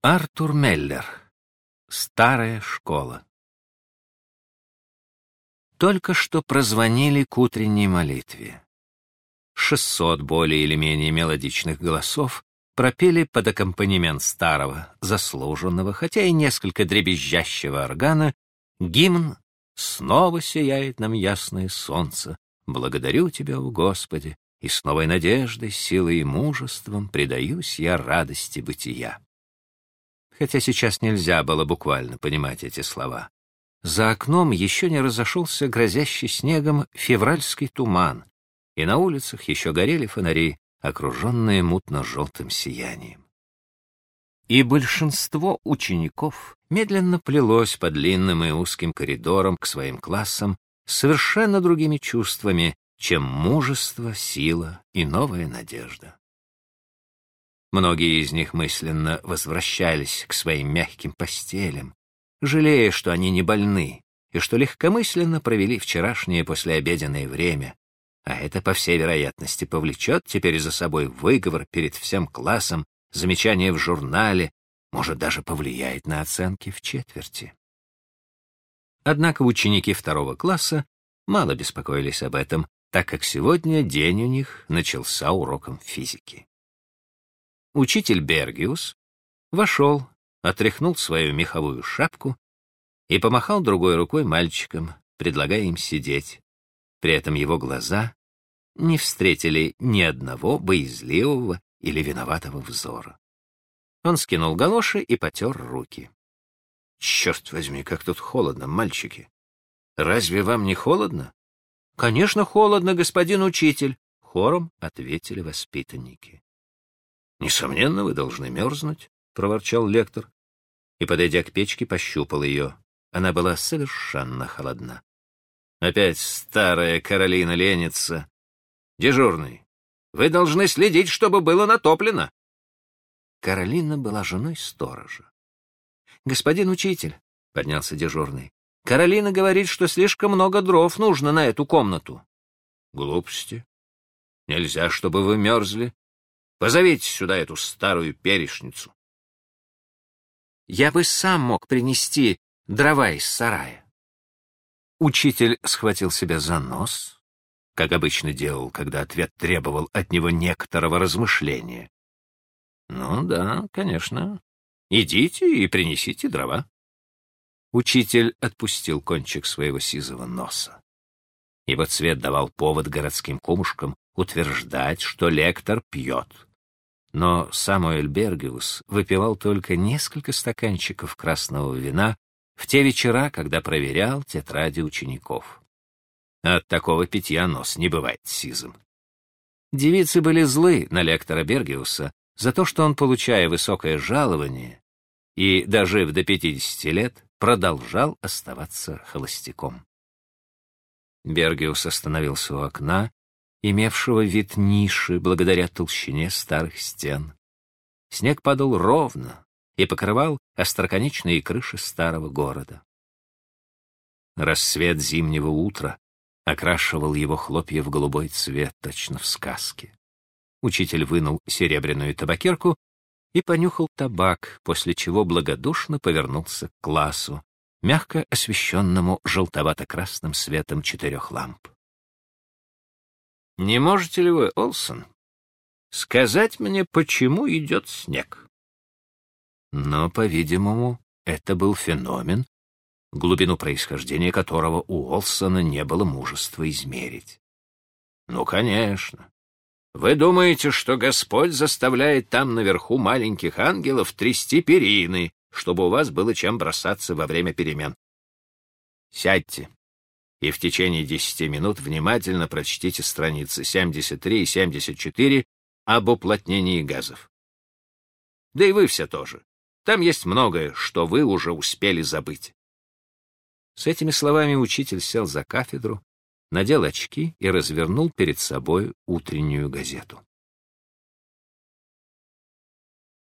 Артур Меллер. Старая школа. Только что прозвонили к утренней молитве. Шестьсот более или менее мелодичных голосов пропели под аккомпанемент старого, заслуженного, хотя и несколько дребезжащего органа, гимн «Снова сияет нам ясное солнце, благодарю Тебя, о Господи, и с новой надеждой, силой и мужеством предаюсь я радости бытия» хотя сейчас нельзя было буквально понимать эти слова. За окном еще не разошелся грозящий снегом февральский туман, и на улицах еще горели фонари, окруженные мутно-желтым сиянием. И большинство учеников медленно плелось по длинным и узким коридорам к своим классам совершенно другими чувствами, чем мужество, сила и новая надежда. Многие из них мысленно возвращались к своим мягким постелям, жалея, что они не больны и что легкомысленно провели вчерашнее послеобеденное время, а это, по всей вероятности, повлечет теперь за собой выговор перед всем классом, замечание в журнале, может, даже повлияет на оценки в четверти. Однако ученики второго класса мало беспокоились об этом, так как сегодня день у них начался уроком физики. Учитель Бергиус вошел, отряхнул свою меховую шапку и помахал другой рукой мальчикам, предлагая им сидеть. При этом его глаза не встретили ни одного боязливого или виноватого взора. Он скинул галоши и потер руки. — Черт возьми, как тут холодно, мальчики! Разве вам не холодно? — Конечно, холодно, господин учитель, — хором ответили воспитанники. Несомненно, вы должны мерзнуть, проворчал лектор и, подойдя к печке, пощупал ее. Она была совершенно холодна. Опять старая Каролина ленится. Дежурный, вы должны следить, чтобы было натоплено. Каролина была женой сторожа. Господин учитель, поднялся дежурный. Каролина говорит, что слишком много дров нужно на эту комнату. Глупости. Нельзя, чтобы вы мерзли. Позовите сюда эту старую перешницу. Я бы сам мог принести дрова из сарая. Учитель схватил себя за нос, как обычно делал, когда ответ требовал от него некоторого размышления. Ну да, конечно. Идите и принесите дрова. Учитель отпустил кончик своего сизого носа. Его цвет давал повод городским кумушкам утверждать, что лектор пьет. Но Самуэль Бергиус выпивал только несколько стаканчиков красного вина в те вечера, когда проверял тетради учеников. От такого питья нос не бывает сизым. Девицы были злы на лектора Бергиуса за то, что он, получая высокое жалование и, дожив до 50 лет, продолжал оставаться холостяком. Бергиус остановился у окна имевшего вид ниши благодаря толщине старых стен. Снег падал ровно и покрывал остроконечные крыши старого города. Рассвет зимнего утра окрашивал его хлопья в голубой цвет, точно в сказке. Учитель вынул серебряную табакерку и понюхал табак, после чего благодушно повернулся к классу, мягко освещенному желтовато-красным светом четырех ламп. Не можете ли вы, Олсон, сказать мне, почему идет снег? Но, по-видимому, это был феномен, глубину происхождения которого у Олсона не было мужества измерить. Ну, конечно. Вы думаете, что Господь заставляет там наверху маленьких ангелов трясти перины, чтобы у вас было чем бросаться во время перемен? Сядьте и в течение 10 минут внимательно прочтите страницы 73 и 74 об уплотнении газов. Да и вы все тоже. Там есть многое, что вы уже успели забыть. С этими словами учитель сел за кафедру, надел очки и развернул перед собой утреннюю газету.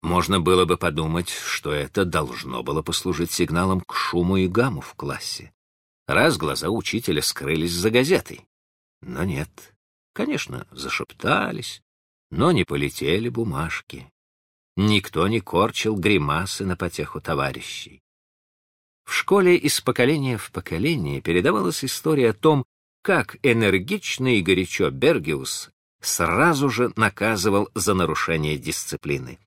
Можно было бы подумать, что это должно было послужить сигналом к шуму и гамму в классе раз глаза учителя скрылись за газетой. Но нет. Конечно, зашептались, но не полетели бумажки. никто не корчил гримасы на потеху товарищей. В школе из поколения в поколение передавалась история о том, как энергично и горячо Бергиус сразу же наказывал за нарушение дисциплины.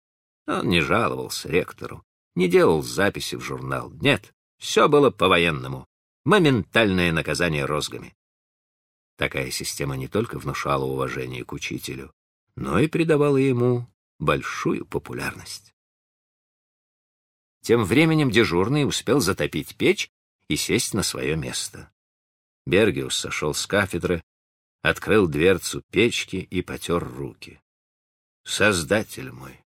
Он не жаловался ректору, не делал записи в журнал. Нет, все было по-военному. Моментальное наказание розгами. Такая система не только внушала уважение к учителю, но и придавала ему большую популярность. Тем временем дежурный успел затопить печь и сесть на свое место. Бергиус сошел с кафедры, открыл дверцу печки и потер руки. Создатель мой!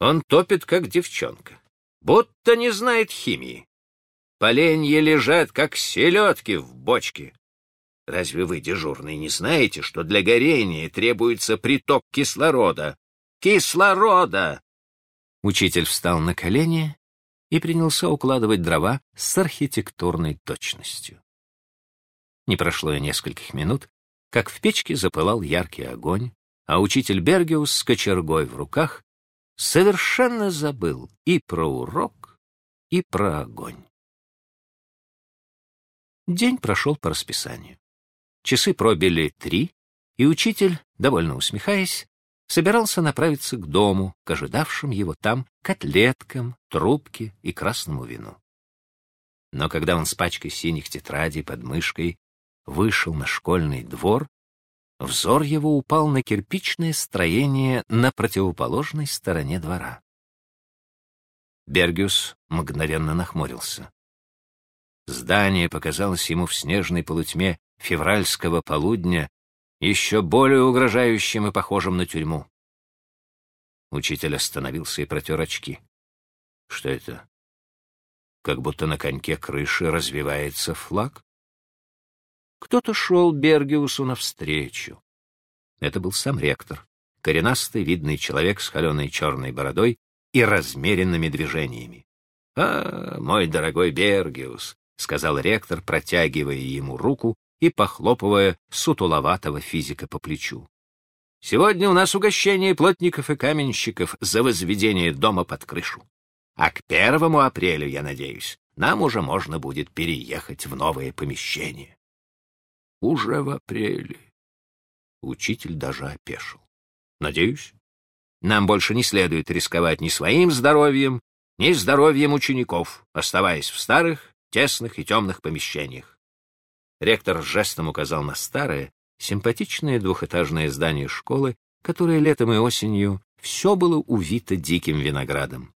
Он топит, как девчонка, будто не знает химии. Поленья лежат, как селедки в бочке. Разве вы, дежурный, не знаете, что для горения требуется приток кислорода? Кислорода! Учитель встал на колени и принялся укладывать дрова с архитектурной точностью. Не прошло и нескольких минут, как в печке запылал яркий огонь, а учитель Бергиус с кочергой в руках совершенно забыл и про урок, и про огонь. День прошел по расписанию. Часы пробили три, и учитель, довольно усмехаясь, собирался направиться к дому, к ожидавшим его там котлеткам, трубке и красному вину. Но когда он с пачкой синих тетрадей под мышкой вышел на школьный двор, взор его упал на кирпичное строение на противоположной стороне двора. Бергиус мгновенно нахмурился. Здание показалось ему в снежной полутьме февральского полудня еще более угрожающим и похожим на тюрьму. Учитель остановился и протер очки. Что это? Как будто на коньке крыши развивается флаг? Кто-то шел Бергиусу навстречу. Это был сам ректор, коренастый, видный человек с холеной черной бородой и размеренными движениями. — А, мой дорогой Бергиус, — сказал ректор, протягивая ему руку и похлопывая сутуловатого физика по плечу. — Сегодня у нас угощение плотников и каменщиков за возведение дома под крышу. А к первому апреля, я надеюсь, нам уже можно будет переехать в новое помещение уже в апреле. Учитель даже опешил. Надеюсь, нам больше не следует рисковать ни своим здоровьем, ни здоровьем учеников, оставаясь в старых, тесных и темных помещениях. Ректор жестом указал на старое, симпатичное двухэтажное здание школы, которое летом и осенью все было увито диким виноградом.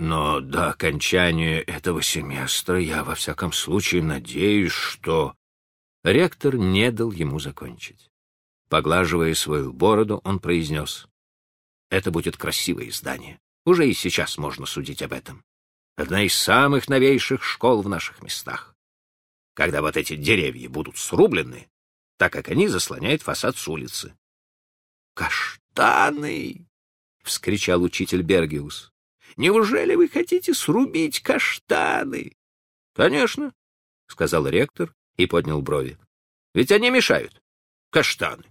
Но до окончания этого семестра я во всяком случае надеюсь, что... Ректор не дал ему закончить. Поглаживая свою бороду, он произнес. «Это будет красивое здание. Уже и сейчас можно судить об этом. Одна из самых новейших школ в наших местах. Когда вот эти деревья будут срублены, так как они заслоняют фасад с улицы». «Каштаны!» — вскричал учитель Бергиус. «Неужели вы хотите срубить каштаны?» «Конечно», — сказал ректор и поднял брови. Ведь они мешают. Каштаны.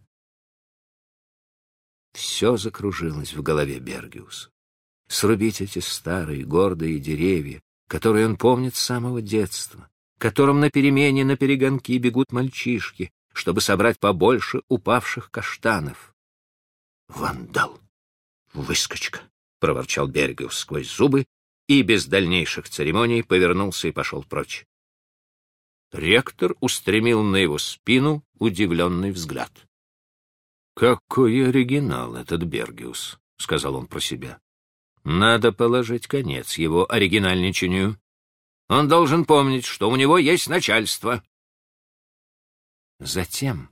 Все закружилось в голове Бергиуса. Срубить эти старые гордые деревья, которые он помнит с самого детства, которым на перемене на перегонки бегут мальчишки, чтобы собрать побольше упавших каштанов. «Вандал! Выскочка!» — проворчал Бергиус сквозь зубы и без дальнейших церемоний повернулся и пошел прочь. Ректор устремил на его спину удивленный взгляд. «Какой оригинал этот Бергиус», — сказал он про себя. «Надо положить конец его оригинальничанию. Он должен помнить, что у него есть начальство». Затем,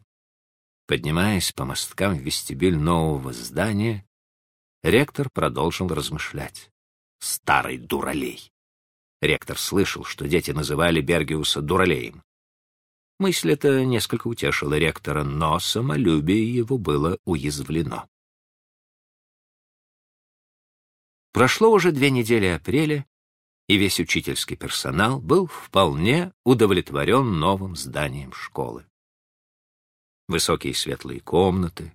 поднимаясь по мосткам в вестибюль нового здания, ректор продолжил размышлять. «Старый дуралей! Ректор слышал, что дети называли Бергиуса дуралеем. Мысль эта несколько утешила ректора, но самолюбие его было уязвлено. Прошло уже две недели апреля, и весь учительский персонал был вполне удовлетворен новым зданием школы. Высокие светлые комнаты,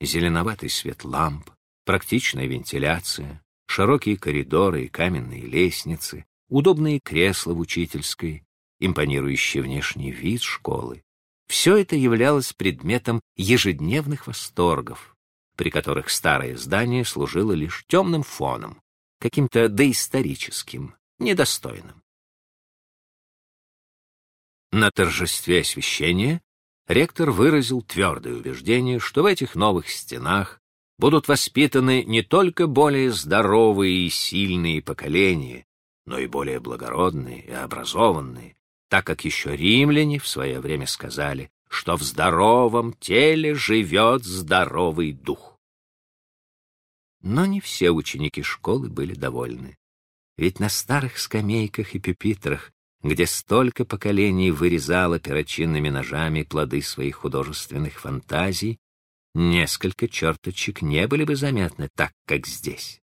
зеленоватый свет ламп, практичная вентиляция, широкие коридоры и каменные лестницы, удобные кресла в учительской, импонирующий внешний вид школы. Все это являлось предметом ежедневных восторгов, при которых старое здание служило лишь темным фоном, каким-то доисторическим, недостойным. На торжестве освящения ректор выразил твердое убеждение, что в этих новых стенах будут воспитаны не только более здоровые и сильные поколения, но и более благородные и образованные, так как еще римляне в свое время сказали, что в здоровом теле живет здоровый дух. Но не все ученики школы были довольны. Ведь на старых скамейках и пюпитрах, где столько поколений вырезало перочинными ножами плоды своих художественных фантазий, несколько черточек не были бы заметны так, как здесь.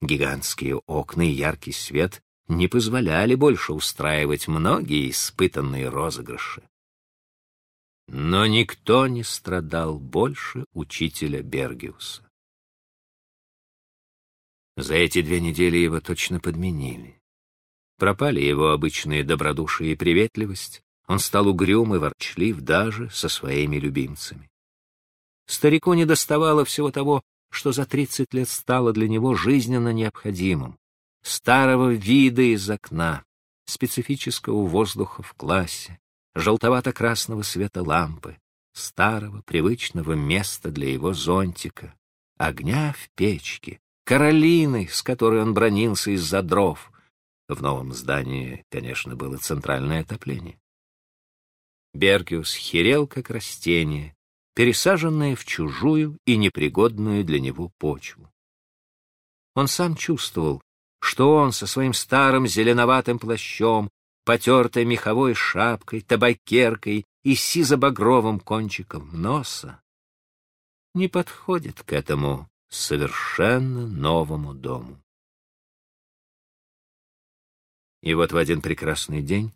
Гигантские окна и яркий свет не позволяли больше устраивать многие испытанные розыгрыши. Но никто не страдал больше учителя Бергиуса. За эти две недели его точно подменили. Пропали его обычные добродушие и приветливость, он стал угрюм и ворчлив даже со своими любимцами. Старику не доставало всего того, что за тридцать лет стало для него жизненно необходимым. Старого вида из окна, специфического воздуха в классе, желтовато-красного света лампы, старого привычного места для его зонтика, огня в печке, Каролины, с которой он бронился из-за дров. В новом здании, конечно, было центральное отопление. Бергиус херел, как растение, пересаженное в чужую и непригодную для него почву. Он сам чувствовал, что он со своим старым зеленоватым плащом, потертой меховой шапкой, табакеркой и сизо-багровым кончиком носа не подходит к этому совершенно новому дому. И вот в один прекрасный день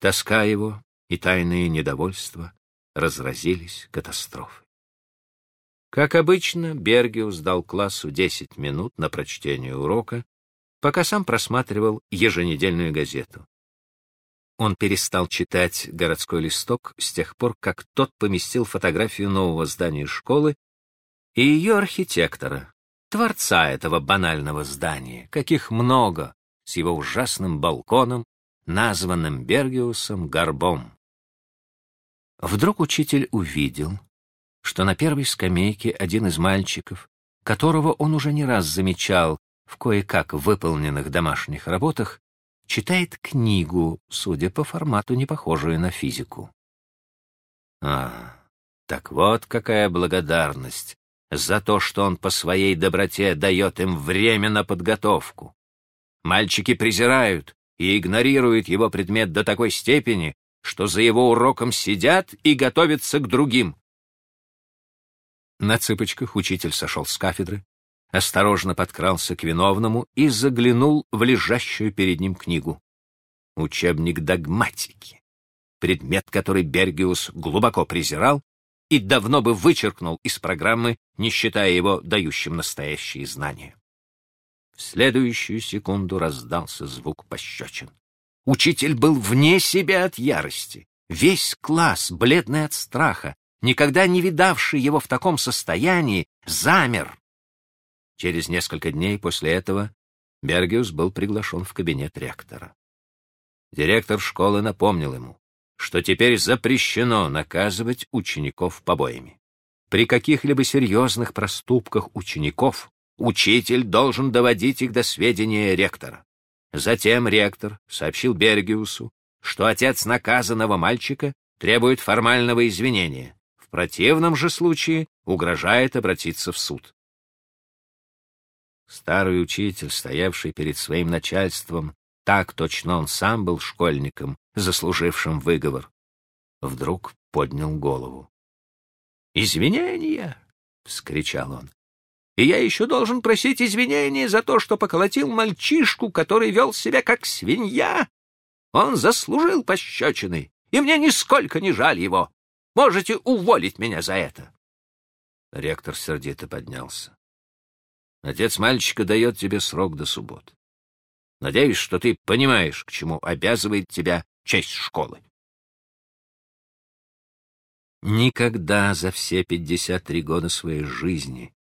тоска его и тайные недовольства разразились катастрофой. Как обычно, Бергиус дал классу 10 минут на прочтение урока, пока сам просматривал еженедельную газету. Он перестал читать городской листок с тех пор, как тот поместил фотографию нового здания школы и ее архитектора, творца этого банального здания, каких много, с его ужасным балконом, названным Бергиусом горбом. Вдруг учитель увидел, что на первой скамейке один из мальчиков, которого он уже не раз замечал в кое-как выполненных домашних работах, читает книгу, судя по формату, не похожую на физику. А, так вот какая благодарность за то, что он по своей доброте дает им время на подготовку. Мальчики презирают и игнорируют его предмет до такой степени, что за его уроком сидят и готовятся к другим. На цыпочках учитель сошел с кафедры, осторожно подкрался к виновному и заглянул в лежащую перед ним книгу. Учебник догматики, предмет, который Бергиус глубоко презирал и давно бы вычеркнул из программы, не считая его дающим настоящие знания. В следующую секунду раздался звук пощечин. Учитель был вне себя от ярости. Весь класс, бледный от страха, никогда не видавший его в таком состоянии, замер. Через несколько дней после этого Бергиус был приглашен в кабинет ректора. Директор школы напомнил ему, что теперь запрещено наказывать учеников побоями. При каких-либо серьезных проступках учеников учитель должен доводить их до сведения ректора. Затем ректор сообщил Бергиусу, что отец наказанного мальчика требует формального извинения. В противном же случае угрожает обратиться в суд. Старый учитель, стоявший перед своим начальством, так точно он сам был школьником, заслужившим выговор, вдруг поднял голову. «Извинения!» — вскричал он. «И я еще должен просить извинения за то, что поколотил мальчишку, который вел себя как свинья. Он заслужил пощечины, и мне нисколько не жаль его. Можете уволить меня за это!» Ректор сердито поднялся. Отец мальчика дает тебе срок до субботы. Надеюсь, что ты понимаешь, к чему обязывает тебя честь школы. Никогда за все 53 года своей жизни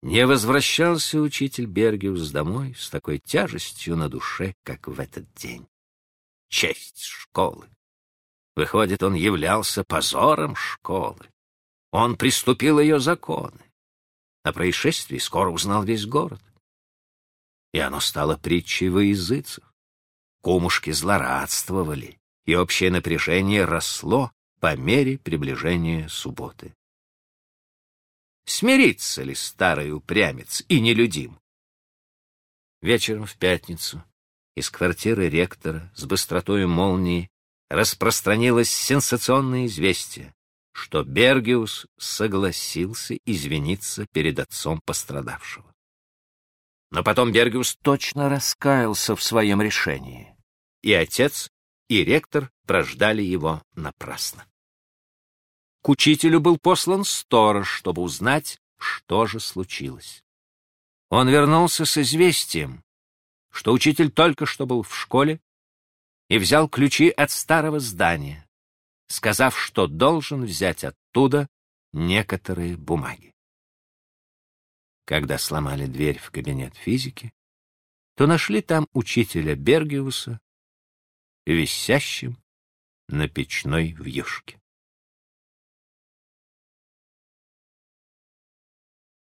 не возвращался учитель Бергиус домой с такой тяжестью на душе, как в этот день. Честь школы. Выходит, он являлся позором школы. Он приступил ее законы. О происшествии скоро узнал весь город. И оно стало притчей во языцах. Кумушки злорадствовали, и общее напряжение росло по мере приближения субботы. Смирится ли старый упрямец и нелюдим? Вечером в пятницу из квартиры ректора с быстротой молнии распространилось сенсационное известие что Бергиус согласился извиниться перед отцом пострадавшего. Но потом Бергиус точно раскаялся в своем решении, и отец, и ректор прождали его напрасно. К учителю был послан сторож, чтобы узнать, что же случилось. Он вернулся с известием, что учитель только что был в школе и взял ключи от старого здания, сказав, что должен взять оттуда некоторые бумаги. Когда сломали дверь в кабинет физики, то нашли там учителя Бергиуса, висящим на печной вьюшке.